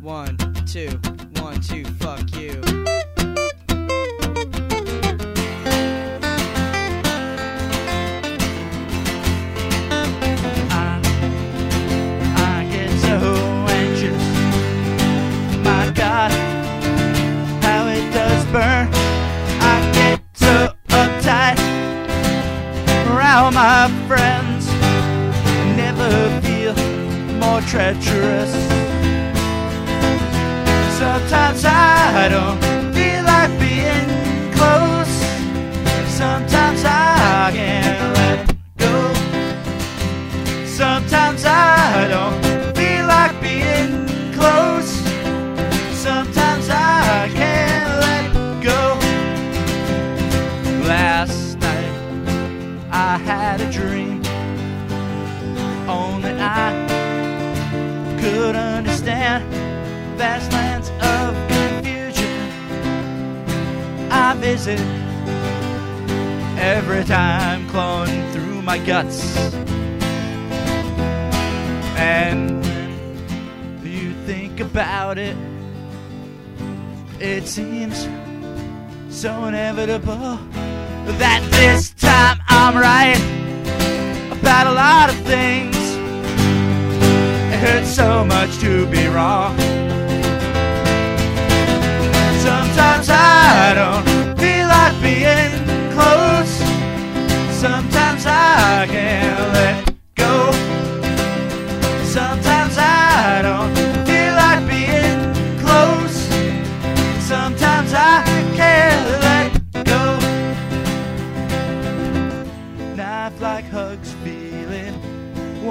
One, two, one, two, fuck you. My God, how it does burn. I friends. Never feel more treacherous. Sometimes I don't feel like being close. Sometimes I can't let go. Sometimes I don't feel like being close. Sometimes I can't let go. Last night I had a dream. Only I could understand vast lands visit every time clawing through my guts. And you think about it, it seems so inevitable that this time I'm right about a lot of things. It hurts so much to be wrong.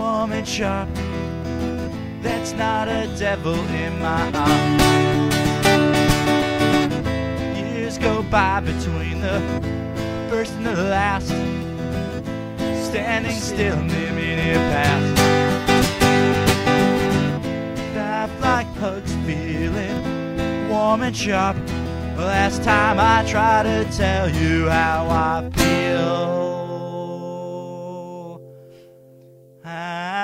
Warm and sharp. That's not a devil in my heart. Years go by between the first and the last. Standing still near me near past. Knife like hugs, feeling warm and sharp. Last time I tried to tell you how I feel. How